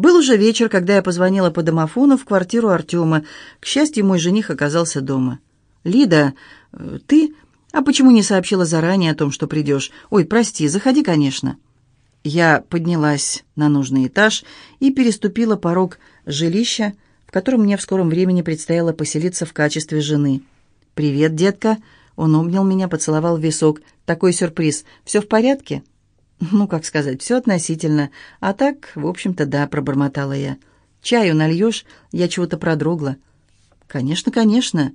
Был уже вечер, когда я позвонила по домофону в квартиру Артема. К счастью, мой жених оказался дома. «Лида, э, ты? А почему не сообщила заранее о том, что придешь? Ой, прости, заходи, конечно». Я поднялась на нужный этаж и переступила порог жилища, в котором мне в скором времени предстояло поселиться в качестве жены. «Привет, детка!» Он обнял меня, поцеловал в висок. «Такой сюрприз. Все в порядке?» «Ну, как сказать, все относительно. А так, в общем-то, да», — пробормотала я. «Чаю нальешь? Я чего-то продрогла». «Конечно, конечно».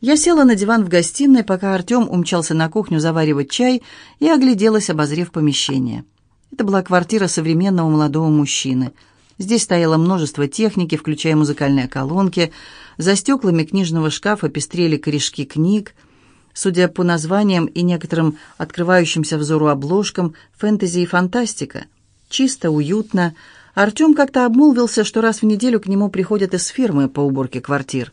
Я села на диван в гостиной, пока Артем умчался на кухню заваривать чай и огляделась, обозрев помещение. Это была квартира современного молодого мужчины. Здесь стояло множество техники, включая музыкальные колонки. За стеклами книжного шкафа пестрели корешки книг. Судя по названиям и некоторым открывающимся взору обложкам, фэнтези и фантастика. Чисто, уютно. Артем как-то обмолвился, что раз в неделю к нему приходят из фирмы по уборке квартир.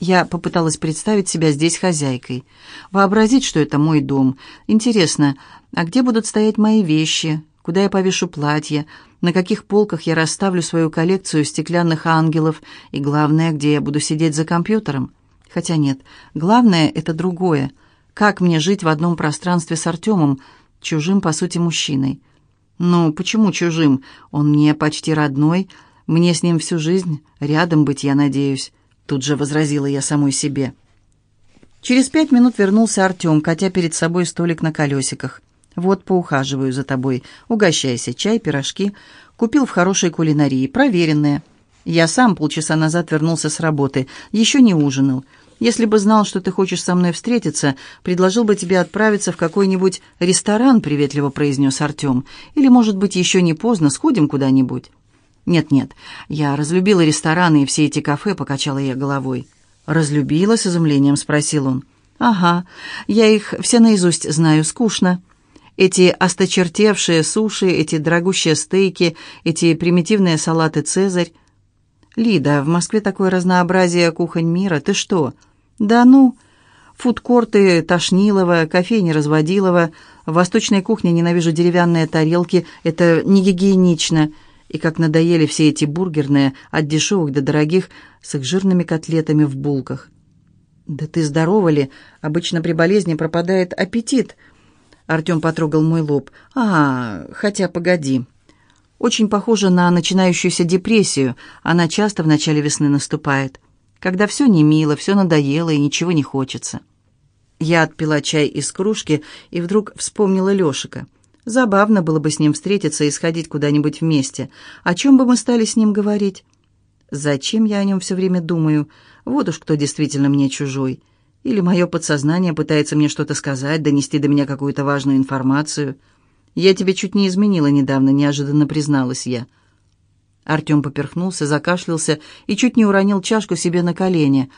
Я попыталась представить себя здесь хозяйкой. Вообразить, что это мой дом. Интересно, а где будут стоять мои вещи? Куда я повешу платье? На каких полках я расставлю свою коллекцию стеклянных ангелов? И главное, где я буду сидеть за компьютером? Хотя нет, главное — это другое. Как мне жить в одном пространстве с Артемом, чужим, по сути, мужчиной? Ну, почему чужим? Он мне почти родной, мне с ним всю жизнь рядом быть, я надеюсь. Тут же возразила я самой себе. Через пять минут вернулся Артем, катя перед собой столик на колесиках. «Вот, поухаживаю за тобой. Угощайся. Чай, пирожки. Купил в хорошей кулинарии. Проверенные. Я сам полчаса назад вернулся с работы. Еще не ужинал. Если бы знал, что ты хочешь со мной встретиться, предложил бы тебе отправиться в какой-нибудь ресторан», — приветливо произнес Артем. «Или, может быть, еще не поздно, сходим куда-нибудь?» «Нет-нет, я разлюбила рестораны и все эти кафе», — покачала я головой. «Разлюбила?» — с изумлением спросил он. «Ага, я их все наизусть знаю, скучно. Эти осточертевшие суши, эти дорогущие стейки, эти примитивные салаты «Цезарь». «Лида, в Москве такое разнообразие кухонь мира. Ты что?» «Да ну, фудкорты Тошнилова, кофейни Разводилова. В восточной кухне ненавижу деревянные тарелки. Это не гигиенично. И как надоели все эти бургерные, от дешевых до дорогих, с их жирными котлетами в булках». «Да ты здорова ли? Обычно при болезни пропадает аппетит». Артем потрогал мой лоб. «А, хотя погоди. Очень похоже на начинающуюся депрессию. Она часто в начале весны наступает. Когда все не мило, все надоело и ничего не хочется». Я отпила чай из кружки и вдруг вспомнила Лешика. Забавно было бы с ним встретиться и сходить куда-нибудь вместе. О чем бы мы стали с ним говорить? Зачем я о нем все время думаю? Вот уж кто действительно мне чужой. Или мое подсознание пытается мне что-то сказать, донести до меня какую-то важную информацию. Я тебе чуть не изменила недавно, неожиданно призналась я. Артем поперхнулся, закашлялся и чуть не уронил чашку себе на колени.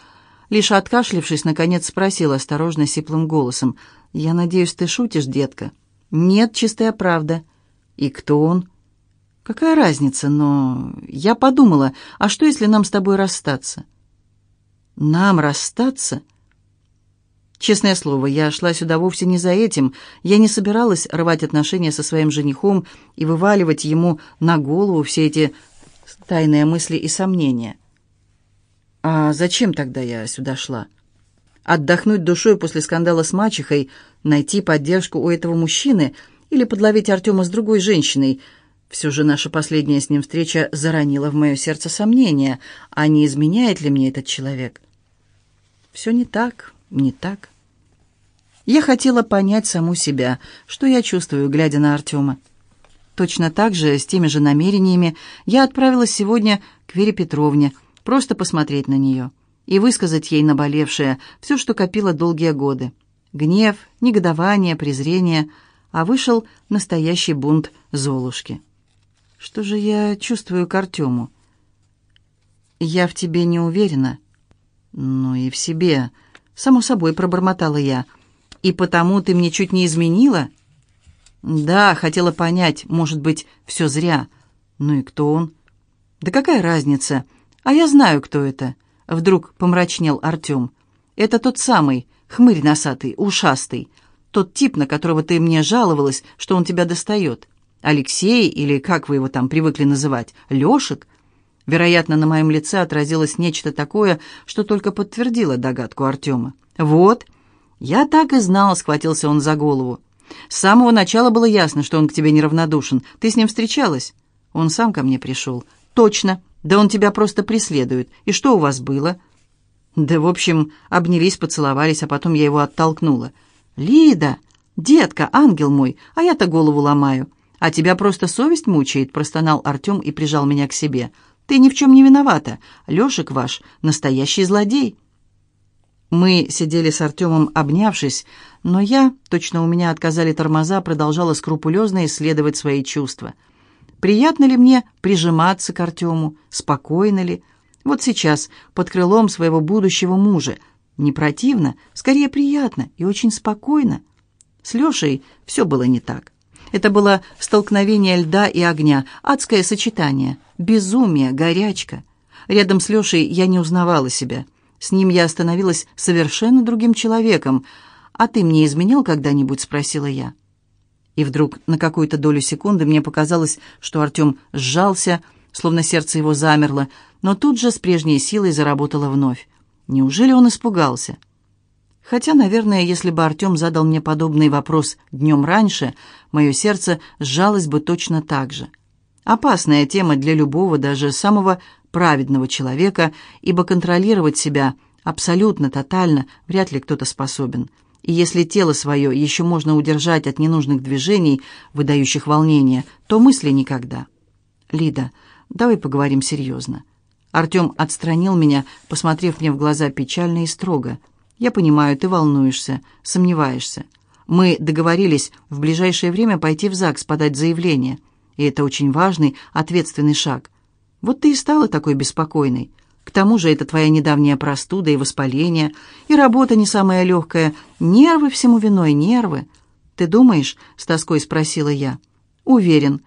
Лишь откашлившись, наконец спросил осторожно сиплым голосом. «Я надеюсь, ты шутишь, детка?» «Нет, чистая правда». «И кто он?» «Какая разница, но...» Я подумала, а что, если нам с тобой расстаться?» «Нам расстаться?» Честное слово, я шла сюда вовсе не за этим. Я не собиралась рвать отношения со своим женихом и вываливать ему на голову все эти тайные мысли и сомнения. А зачем тогда я сюда шла? Отдохнуть душой после скандала с мачехой, найти поддержку у этого мужчины или подловить Артема с другой женщиной. Все же наша последняя с ним встреча заронила в мое сердце сомнения, а не изменяет ли мне этот человек? Все не так не так. Я хотела понять саму себя, что я чувствую, глядя на Артема. Точно так же, с теми же намерениями, я отправилась сегодня к Вере Петровне, просто посмотреть на нее и высказать ей наболевшее все, что копило долгие годы. Гнев, негодование, презрение, а вышел настоящий бунт Золушки. Что же я чувствую к Артему? Я в тебе не уверена. Ну и в себе само собой пробормотала я. «И потому ты мне чуть не изменила?» «Да, хотела понять, может быть, все зря. Ну и кто он?» «Да какая разница? А я знаю, кто это», — вдруг помрачнел Артем. «Это тот самый, хмырь носатый, ушастый, тот тип, на которого ты мне жаловалась, что он тебя достает. Алексей, или как вы его там привыкли называть, Лешек. Вероятно, на моем лице отразилось нечто такое, что только подтвердило догадку Артема. «Вот, я так и знал», — схватился он за голову. «С самого начала было ясно, что он к тебе неравнодушен. Ты с ним встречалась?» «Он сам ко мне пришел». «Точно. Да он тебя просто преследует. И что у вас было?» Да, в общем, обнялись, поцеловались, а потом я его оттолкнула. «Лида! Детка, ангел мой! А я-то голову ломаю. А тебя просто совесть мучает», — простонал Артем и прижал меня к себе. «Ты ни в чем не виновата. Лешек ваш — настоящий злодей». Мы сидели с Артемом, обнявшись, но я, точно у меня отказали тормоза, продолжала скрупулезно исследовать свои чувства. Приятно ли мне прижиматься к Артему? Спокойно ли? Вот сейчас, под крылом своего будущего мужа. Не противно, скорее приятно и очень спокойно. С Лешей все было не так. Это было столкновение льда и огня, адское сочетание, безумие, горячка. Рядом с Лешей я не узнавала себя. С ним я становилась совершенно другим человеком. «А ты мне изменил когда-нибудь?» — спросила я. И вдруг на какую-то долю секунды мне показалось, что Артем сжался, словно сердце его замерло, но тут же с прежней силой заработало вновь. Неужели он испугался? Хотя, наверное, если бы Артем задал мне подобный вопрос днем раньше, мое сердце сжалось бы точно так же. Опасная тема для любого, даже самого праведного человека, ибо контролировать себя абсолютно, тотально вряд ли кто-то способен. И если тело свое еще можно удержать от ненужных движений, выдающих волнение, то мысли никогда. «Лида, давай поговорим серьезно. Артем отстранил меня, посмотрев мне в глаза печально и строго. «Я понимаю, ты волнуешься, сомневаешься. Мы договорились в ближайшее время пойти в ЗАГС, подать заявление. И это очень важный, ответственный шаг. Вот ты и стала такой беспокойной. К тому же это твоя недавняя простуда и воспаление, и работа не самая легкая. Нервы всему виной, нервы. Ты думаешь?» — с тоской спросила я. «Уверен.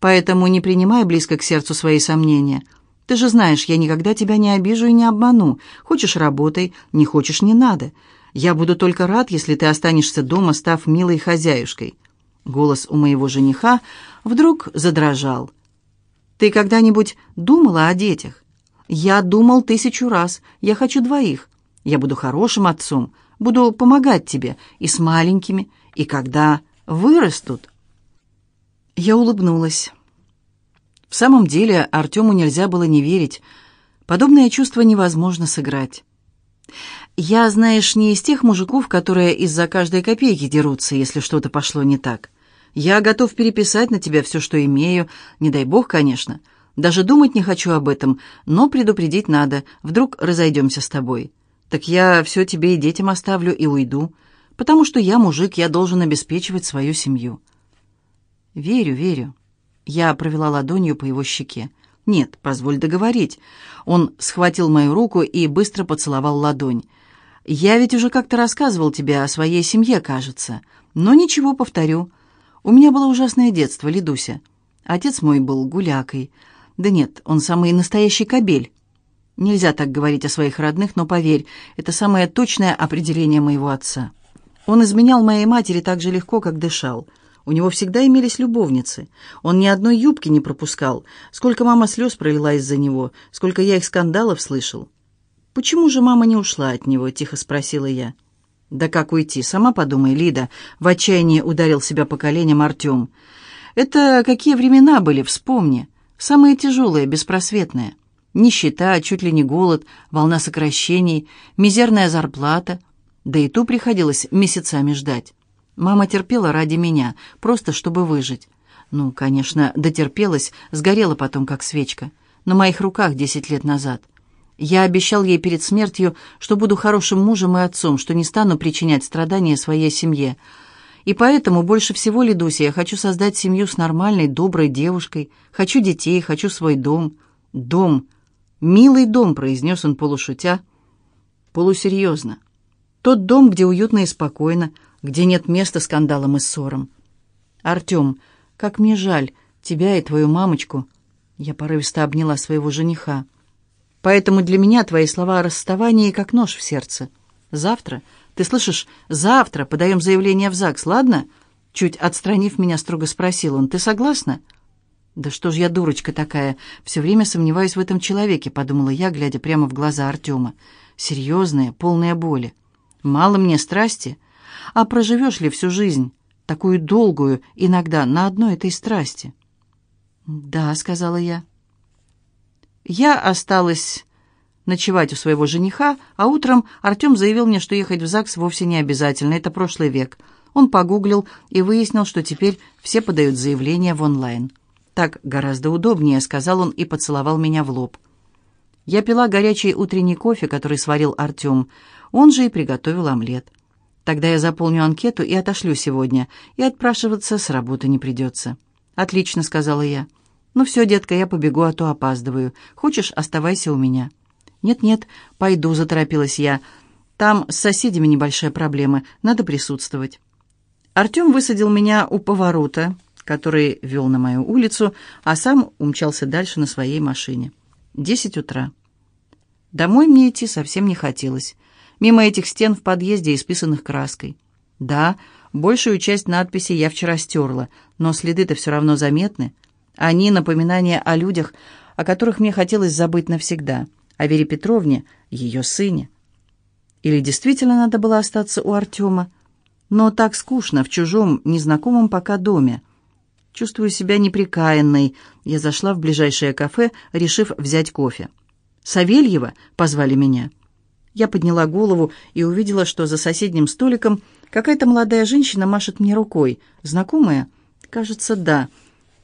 Поэтому не принимай близко к сердцу свои сомнения». Ты же знаешь, я никогда тебя не обижу и не обману. Хочешь – работай, не хочешь – не надо. Я буду только рад, если ты останешься дома, став милой хозяюшкой». Голос у моего жениха вдруг задрожал. «Ты когда-нибудь думала о детях?» «Я думал тысячу раз. Я хочу двоих. Я буду хорошим отцом, буду помогать тебе и с маленькими, и когда вырастут». Я улыбнулась. В самом деле Артему нельзя было не верить. Подобное чувство невозможно сыграть. «Я, знаешь, не из тех мужиков, которые из-за каждой копейки дерутся, если что-то пошло не так. Я готов переписать на тебя все, что имею, не дай бог, конечно. Даже думать не хочу об этом, но предупредить надо, вдруг разойдемся с тобой. Так я все тебе и детям оставлю и уйду, потому что я мужик, я должен обеспечивать свою семью». «Верю, верю». Я провела ладонью по его щеке. «Нет, позволь договорить». Он схватил мою руку и быстро поцеловал ладонь. «Я ведь уже как-то рассказывал тебе о своей семье, кажется. Но ничего, повторю. У меня было ужасное детство, Лидуся. Отец мой был гулякой. Да нет, он самый настоящий кобель. Нельзя так говорить о своих родных, но поверь, это самое точное определение моего отца. Он изменял моей матери так же легко, как дышал». У него всегда имелись любовницы. Он ни одной юбки не пропускал. Сколько мама слез пролила из-за него, сколько я их скандалов слышал. «Почему же мама не ушла от него?» — тихо спросила я. «Да как уйти? Сама подумай, Лида!» — в отчаянии ударил себя по коленям Артем. «Это какие времена были, вспомни. Самые тяжелые, беспросветные. Нищета, чуть ли не голод, волна сокращений, мизерная зарплата. Да и ту приходилось месяцами ждать. Мама терпела ради меня, просто чтобы выжить. Ну, конечно, дотерпелась, сгорела потом, как свечка. На моих руках десять лет назад. Я обещал ей перед смертью, что буду хорошим мужем и отцом, что не стану причинять страдания своей семье. И поэтому больше всего, Лидуся, я хочу создать семью с нормальной, доброй девушкой. Хочу детей, хочу свой дом. Дом. Милый дом, произнес он полушутя, полусерьезно. Тот дом, где уютно и спокойно, где нет места скандалам и ссорам. «Артем, как мне жаль тебя и твою мамочку!» Я порывисто обняла своего жениха. «Поэтому для меня твои слова о расставании как нож в сердце. Завтра, ты слышишь, завтра подаем заявление в ЗАГС, ладно? Чуть отстранив меня, строго спросил он, «Ты согласна?» «Да что ж я дурочка такая, все время сомневаюсь в этом человеке», — подумала я, глядя прямо в глаза Артема. «Серьезные, полные боли. Мало мне страсти. А проживешь ли всю жизнь, такую долгую, иногда, на одной этой страсти?» «Да», — сказала я. Я осталась ночевать у своего жениха, а утром Артем заявил мне, что ехать в ЗАГС вовсе не обязательно, это прошлый век. Он погуглил и выяснил, что теперь все подают заявление в онлайн. «Так гораздо удобнее», — сказал он и поцеловал меня в лоб. Я пила горячий утренний кофе, который сварил Артем. Он же и приготовил омлет. Тогда я заполню анкету и отошлю сегодня, и отпрашиваться с работы не придется. «Отлично», — сказала я. «Ну все, детка, я побегу, а то опаздываю. Хочешь, оставайся у меня». «Нет-нет, пойду», — заторопилась я. «Там с соседями небольшая проблема, надо присутствовать». Артем высадил меня у поворота, который вел на мою улицу, а сам умчался дальше на своей машине. Десять утра. Домой мне идти совсем не хотелось. Мимо этих стен в подъезде, исписанных краской. Да, большую часть надписи я вчера стерла, но следы-то все равно заметны. Они — напоминания о людях, о которых мне хотелось забыть навсегда. О Вере Петровне, ее сыне. Или действительно надо было остаться у Артема? Но так скучно в чужом, незнакомом пока доме. Чувствую себя неприкаянной. Я зашла в ближайшее кафе, решив взять кофе. «Савельева?» — позвали меня. Я подняла голову и увидела, что за соседним столиком какая-то молодая женщина машет мне рукой. Знакомая? Кажется, да.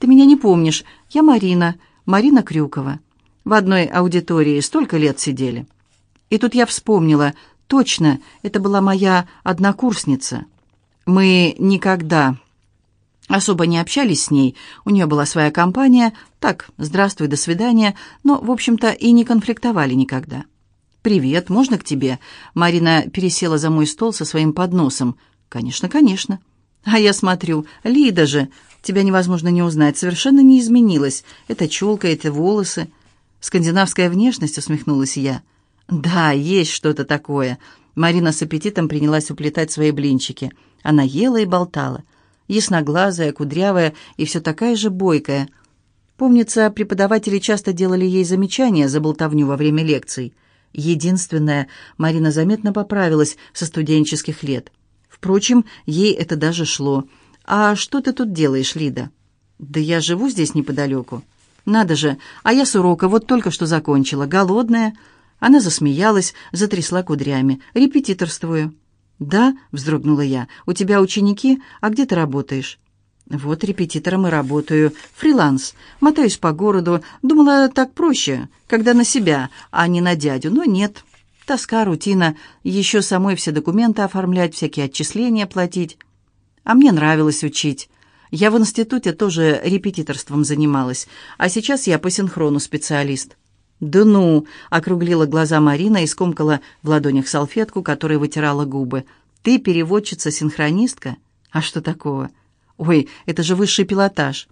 «Ты меня не помнишь. Я Марина. Марина Крюкова. В одной аудитории столько лет сидели». И тут я вспомнила. Точно, это была моя однокурсница. Мы никогда Особо не общались с ней, у нее была своя компания, так, здравствуй, до свидания, но, в общем-то, и не конфликтовали никогда. «Привет, можно к тебе?» Марина пересела за мой стол со своим подносом. «Конечно, конечно». «А я смотрю, Лида же, тебя невозможно не узнать, совершенно не изменилась. Это челка, это волосы». «Скандинавская внешность», — усмехнулась я. «Да, есть что-то такое». Марина с аппетитом принялась уплетать свои блинчики. Она ела и болтала ясноглазая, кудрявая и все такая же бойкая. Помнится, преподаватели часто делали ей замечания за болтовню во время лекций. Единственное, Марина заметно поправилась со студенческих лет. Впрочем, ей это даже шло. «А что ты тут делаешь, Лида?» «Да я живу здесь неподалеку». «Надо же, а я с урока вот только что закончила, голодная». Она засмеялась, затрясла кудрями. «Репетиторствую». «Да», — вздрогнула я, — «у тебя ученики, а где ты работаешь?» «Вот репетитором и работаю. Фриланс. Мотаюсь по городу. Думала, так проще, когда на себя, а не на дядю, но нет. Тоска, рутина, еще самой все документы оформлять, всякие отчисления платить. А мне нравилось учить. Я в институте тоже репетиторством занималась, а сейчас я по синхрону специалист». «Да ну!» — округлила глаза Марина и скомкала в ладонях салфетку, которой вытирала губы. «Ты переводчица-синхронистка? А что такого? Ой, это же высший пилотаж!»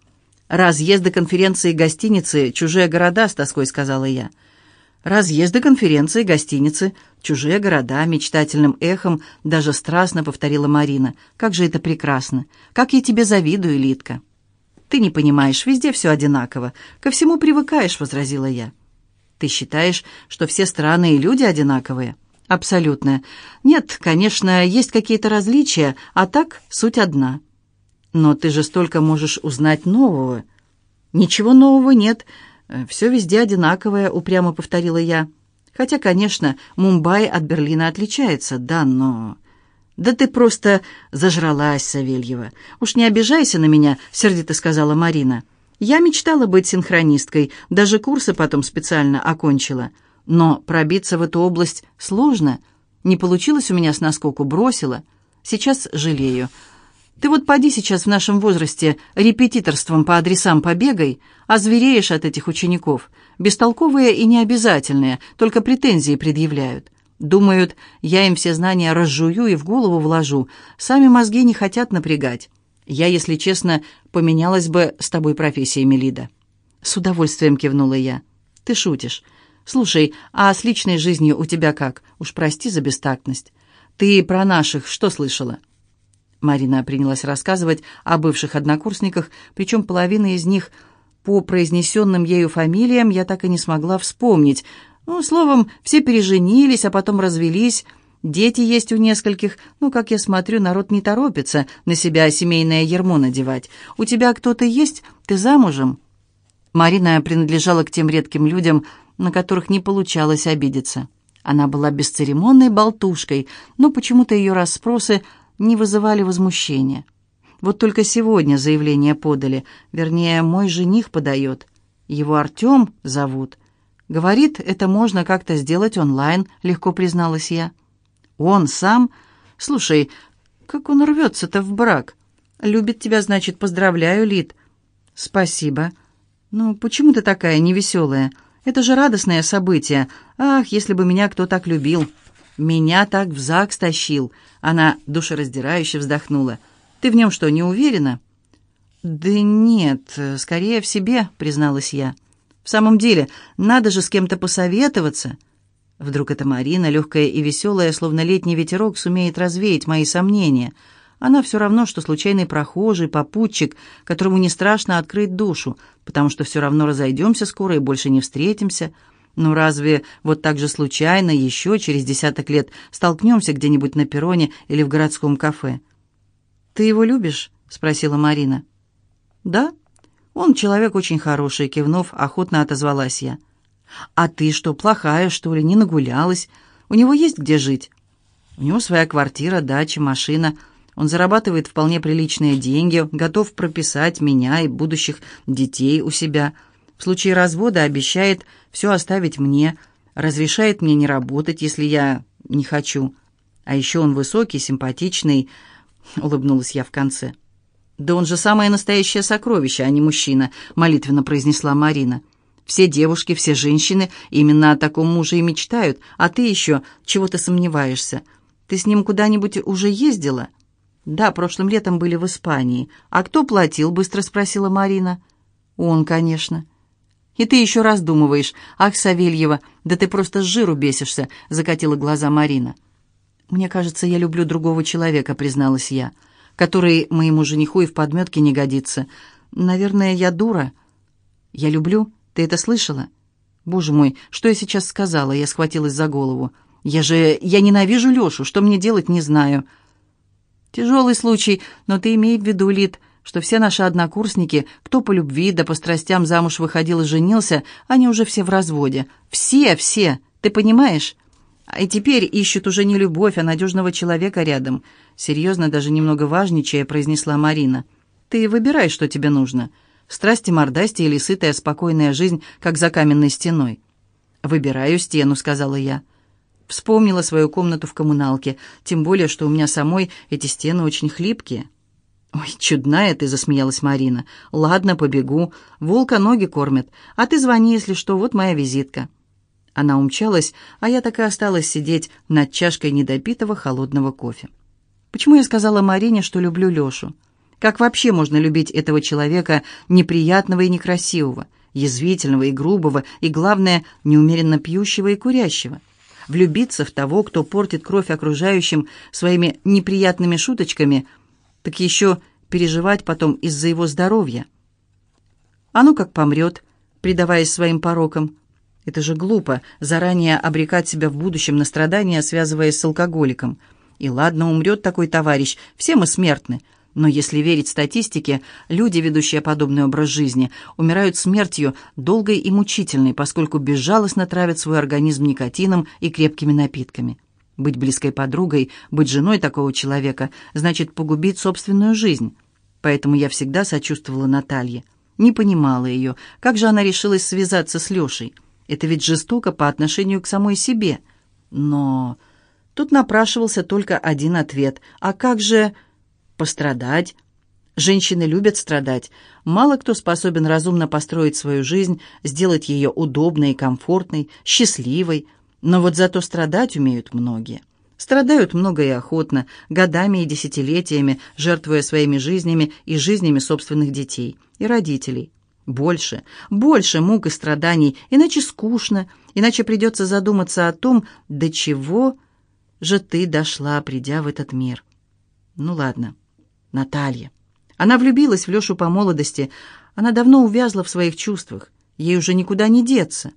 «Разъезды, конференции, гостиницы, чужие города», — с тоской сказала я. «Разъезды, конференции, гостиницы, чужие города», — мечтательным эхом, даже страстно повторила Марина. «Как же это прекрасно! Как я тебе завидую, Литка!» «Ты не понимаешь, везде все одинаково. Ко всему привыкаешь», — возразила я. Ты считаешь, что все страны и люди одинаковые? Абсолютно. Нет, конечно, есть какие-то различия, а так суть одна. Но ты же столько можешь узнать нового. Ничего нового нет. Все везде одинаковое, упрямо повторила я. Хотя, конечно, Мумбаи от Берлина отличается, да, но... «Да ты просто зажралась, Савельева. Уж не обижайся на меня», — сердито сказала Марина. Я мечтала быть синхронисткой, даже курсы потом специально окончила. Но пробиться в эту область сложно. Не получилось у меня с наскоку, бросила. Сейчас жалею. Ты вот поди сейчас в нашем возрасте репетиторством по адресам побегай, а звереешь от этих учеников. Бестолковые и необязательные, только претензии предъявляют. Думают, я им все знания разжую и в голову вложу. Сами мозги не хотят напрягать. Я, если честно, поменялась бы с тобой профессиями, Лида». С удовольствием кивнула я. «Ты шутишь. Слушай, а с личной жизнью у тебя как? Уж прости за бестактность. Ты про наших что слышала?» Марина принялась рассказывать о бывших однокурсниках, причем половина из них по произнесенным ею фамилиям я так и не смогла вспомнить. Ну, словом, все переженились, а потом развелись. Дети есть у нескольких. Ну, как я смотрю, народ не торопится на себя семейное ермо надевать. У тебя кто-то есть? Ты замужем?» Марина принадлежала к тем редким людям, на которых не получалось обидеться. Она была бесцеремонной болтушкой, но почему-то ее расспросы не вызывали возмущения. Вот только сегодня заявление подали, вернее, мой жених подает. Его Артем зовут. Говорит, это можно как-то сделать онлайн, легко призналась я. Он сам? Слушай, как он рвется-то в брак? Любит тебя, значит, поздравляю, Лид. Спасибо. Ну, почему ты такая невеселая? Это же радостное событие. Ах, если бы меня кто так любил. Меня так в ЗАГС тащил. Она душераздирающе вздохнула. «Ты в нем что, не уверена?» «Да нет, скорее в себе», — призналась я. «В самом деле, надо же с кем-то посоветоваться». Вдруг эта Марина, легкая и веселая, словно летний ветерок, сумеет развеять мои сомнения. Она все равно, что случайный прохожий, попутчик, которому не страшно открыть душу, потому что все равно разойдемся скоро и больше не встретимся. Ну разве вот так же случайно еще через десяток лет столкнемся где-нибудь на перроне или в городском кафе? «Ты его любишь?» — спросила Марина. «Да, он человек очень хороший», — кивнув, охотно отозвалась я. «А ты что, плохая, что ли, не нагулялась? У него есть где жить?» «У него своя квартира, дача, машина. Он зарабатывает вполне приличные деньги, готов прописать меня и будущих детей у себя. В случае развода обещает все оставить мне, разрешает мне не работать, если я не хочу. А еще он высокий, симпатичный, — улыбнулась я в конце. «Да он же самое настоящее сокровище, а не мужчина», — молитвенно произнесла Марина. «Все девушки, все женщины именно о таком муже и мечтают, а ты еще чего-то сомневаешься. Ты с ним куда-нибудь уже ездила?» «Да, прошлым летом были в Испании. А кто платил?» — быстро спросила Марина. «Он, конечно». «И ты еще раздумываешь. Ах, Савельева, да ты просто с жиру бесишься», — закатила глаза Марина. «Мне кажется, я люблю другого человека», — призналась я, «который моему жениху и в подметке не годится. Наверное, я дура». «Я люблю? Ты это слышала?» «Боже мой, что я сейчас сказала?» Я схватилась за голову. «Я же... Я ненавижу Лешу. Что мне делать, не знаю». «Тяжелый случай, но ты имей в виду, Лид, что все наши однокурсники, кто по любви да по страстям замуж выходил и женился, они уже все в разводе. Все, все. Ты понимаешь?» И теперь ищут уже не любовь, а надежного человека рядом. Серьезно, даже немного важничая, произнесла Марина. Ты выбирай, что тебе нужно. Страсти, мордасти или сытая, спокойная жизнь, как за каменной стеной. «Выбираю стену», — сказала я. Вспомнила свою комнату в коммуналке, тем более, что у меня самой эти стены очень хлипкие. «Ой, чудная ты!» — засмеялась Марина. «Ладно, побегу. Волка ноги кормят. А ты звони, если что, вот моя визитка». Она умчалась, а я так и осталась сидеть над чашкой недопитого холодного кофе. Почему я сказала Марине, что люблю Лешу? Как вообще можно любить этого человека неприятного и некрасивого, язвительного и грубого, и, главное, неумеренно пьющего и курящего? Влюбиться в того, кто портит кровь окружающим своими неприятными шуточками, так еще переживать потом из-за его здоровья. А ну как помрет, предаваясь своим порокам – это же глупо, заранее обрекать себя в будущем на страдания, связываясь с алкоголиком. И ладно, умрет такой товарищ, все мы смертны. Но если верить статистике, люди, ведущие подобный образ жизни, умирают смертью долгой и мучительной, поскольку безжалостно травят свой организм никотином и крепкими напитками. Быть близкой подругой, быть женой такого человека, значит погубить собственную жизнь. Поэтому я всегда сочувствовала Наталье. Не понимала ее, как же она решилась связаться с Лешей. Это ведь жестоко по отношению к самой себе. Но тут напрашивался только один ответ. А как же пострадать? Женщины любят страдать. Мало кто способен разумно построить свою жизнь, сделать ее удобной и комфортной, счастливой. Но вот зато страдать умеют многие. Страдают много и охотно, годами и десятилетиями, жертвуя своими жизнями и жизнями собственных детей и родителей. Больше, больше мук и страданий, иначе скучно, иначе придется задуматься о том, до чего же ты дошла, придя в этот мир. Ну ладно, Наталья. Она влюбилась в Лешу по молодости. Она давно увязла в своих чувствах. Ей уже никуда не деться.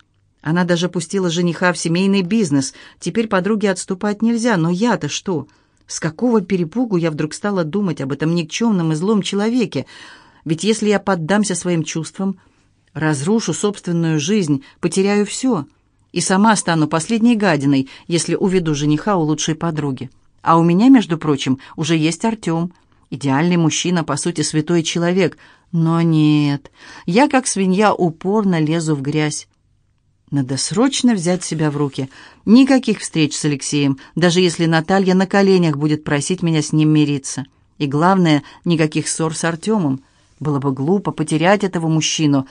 Она даже пустила жениха в семейный бизнес. Теперь подруге отступать нельзя. Но я-то что? С какого перепугу я вдруг стала думать об этом никчемном и злом человеке? Ведь если я поддамся своим чувствам, разрушу собственную жизнь, потеряю все. И сама стану последней гадиной, если уведу жениха у лучшей подруги. А у меня, между прочим, уже есть Артем. Идеальный мужчина, по сути, святой человек. Но нет, я, как свинья, упорно лезу в грязь. Надо срочно взять себя в руки. Никаких встреч с Алексеем, даже если Наталья на коленях будет просить меня с ним мириться. И главное, никаких ссор с Артемом. Было бы глупо потерять этого мужчину.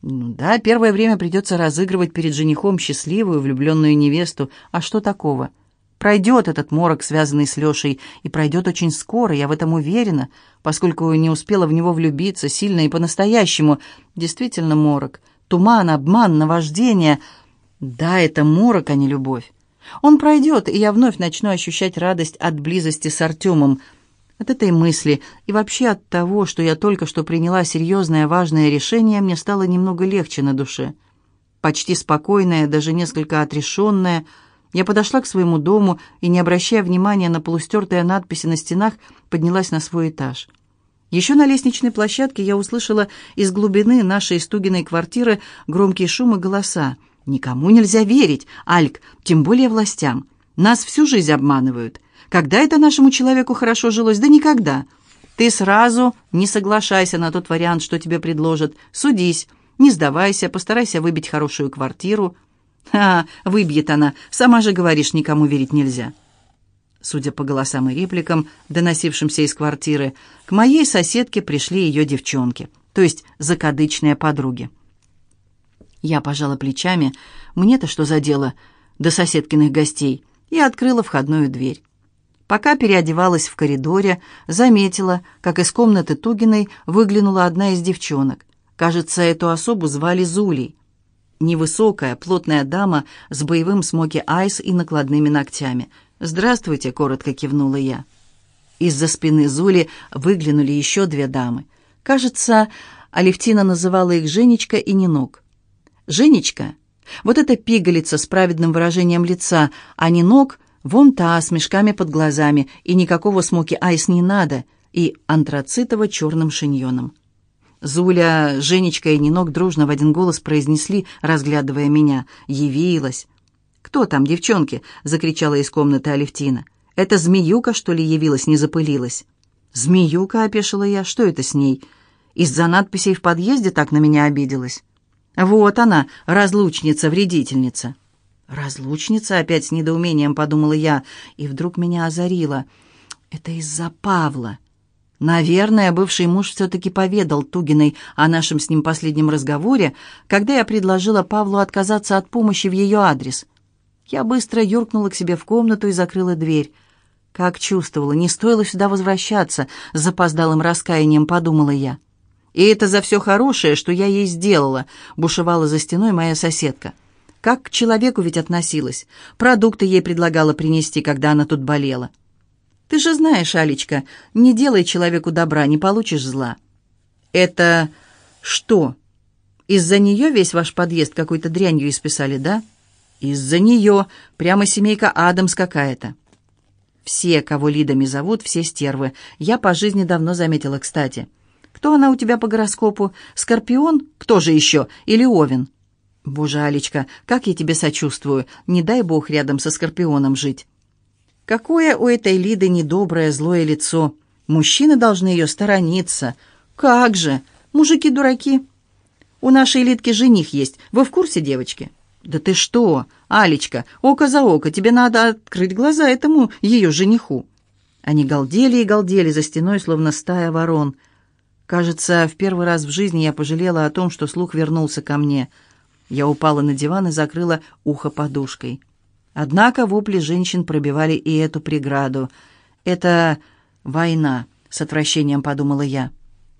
Ну да, первое время придется разыгрывать перед женихом счастливую влюбленную невесту. А что такого? Пройдет этот морок, связанный с Лешей, и пройдет очень скоро, я в этом уверена, поскольку не успела в него влюбиться сильно и по-настоящему. Действительно морок — Туман, обман, наваждение. Да, это морок, а не любовь. Он пройдет, и я вновь начну ощущать радость от близости с Артемом. От этой мысли и вообще от того, что я только что приняла серьезное важное решение, мне стало немного легче на душе. Почти спокойная, даже несколько отрешенная, я подошла к своему дому и, не обращая внимания на полустертые надписи на стенах, поднялась на свой этаж. Еще на лестничной площадке я услышала из глубины нашей Стугиной квартиры громкие шумы голоса. «Никому нельзя верить, Альк, тем более властям. Нас всю жизнь обманывают. Когда это нашему человеку хорошо жилось? Да никогда. Ты сразу не соглашайся на тот вариант, что тебе предложат. Судись, не сдавайся, постарайся выбить хорошую квартиру». «А, выбьет она. Сама же говоришь, никому верить нельзя». Судя по голосам и репликам, доносившимся из квартиры, к моей соседке пришли ее девчонки, то есть закадычные подруги. Я пожала плечами, мне-то что за дело до соседкиных гостей, и открыла входную дверь. Пока переодевалась в коридоре, заметила, как из комнаты Тугиной выглянула одна из девчонок. Кажется, эту особу звали Зулей. Невысокая, плотная дама с боевым смоки-айс и накладными ногтями – «Здравствуйте», — коротко кивнула я. Из-за спины Зули выглянули еще две дамы. Кажется, Алевтина называла их Женечка и Нинок. Женечка — вот эта пигалица с праведным выражением лица, а Нинок — вон та, с мешками под глазами, и никакого смоки-айс не надо, и антрацитово-черным шиньоном. Зуля, Женечка и Нинок дружно в один голос произнесли, разглядывая меня. «Явилась!» «Кто там, девчонки?» — закричала из комнаты Алевтина. «Это змеюка, что ли, явилась, не запылилась?» «Змеюка?» — опешила я. «Что это с ней?» «Из-за надписей в подъезде так на меня обиделась?» «Вот она, разлучница-вредительница». «Разлучница?» — опять с недоумением подумала я, и вдруг меня озарило. «Это из-за Павла». Наверное, бывший муж все-таки поведал Тугиной о нашем с ним последнем разговоре, когда я предложила Павлу отказаться от помощи в ее адрес. Я быстро юркнула к себе в комнату и закрыла дверь. Как чувствовала, не стоило сюда возвращаться, с запоздалым раскаянием подумала я. И это за все хорошее, что я ей сделала, бушевала за стеной моя соседка. Как к человеку ведь относилась. Продукты ей предлагала принести, когда она тут болела. Ты же знаешь, Алечка, не делай человеку добра, не получишь зла. Это что? Из-за нее весь ваш подъезд какой-то дрянью исписали, да? Из-за нее прямо семейка Адамс какая-то. Все, кого Лидами зовут, все стервы. Я по жизни давно заметила, кстати. Кто она у тебя по гороскопу? Скорпион? Кто же еще? Или Овен? Боже, Алечка, как я тебе сочувствую. Не дай бог рядом со Скорпионом жить. Какое у этой Лиды недоброе, злое лицо. Мужчины должны ее сторониться. Как же? Мужики-дураки. У нашей Лидки жених есть. Вы в курсе, девочки?» «Да ты что, Алечка, око за око, тебе надо открыть глаза этому ее жениху». Они галдели и галдели за стеной, словно стая ворон. Кажется, в первый раз в жизни я пожалела о том, что слух вернулся ко мне. Я упала на диван и закрыла ухо подушкой. Однако вопли женщин пробивали и эту преграду. «Это война», — с отвращением подумала я.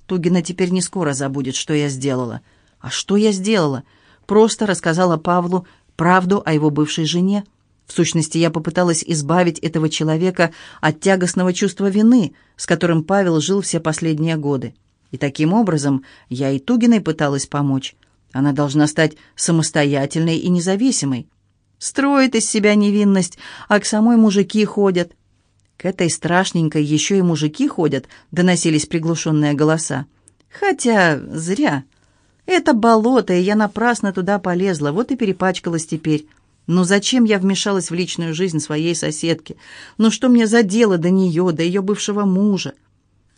Тугина теперь не скоро забудет, что я сделала. А что я сделала? Просто рассказала Павлу правду о его бывшей жене. В сущности, я попыталась избавить этого человека от тягостного чувства вины, с которым Павел жил все последние годы. И таким образом я и Тугиной пыталась помочь. Она должна стать самостоятельной и независимой. Строит из себя невинность, а к самой мужики ходят. К этой страшненькой еще и мужики ходят, доносились приглушенные голоса. Хотя зря. Это болото, и я напрасно туда полезла, вот и перепачкалась теперь. Но зачем я вмешалась в личную жизнь своей соседки? Ну что мне за дело до нее, до ее бывшего мужа?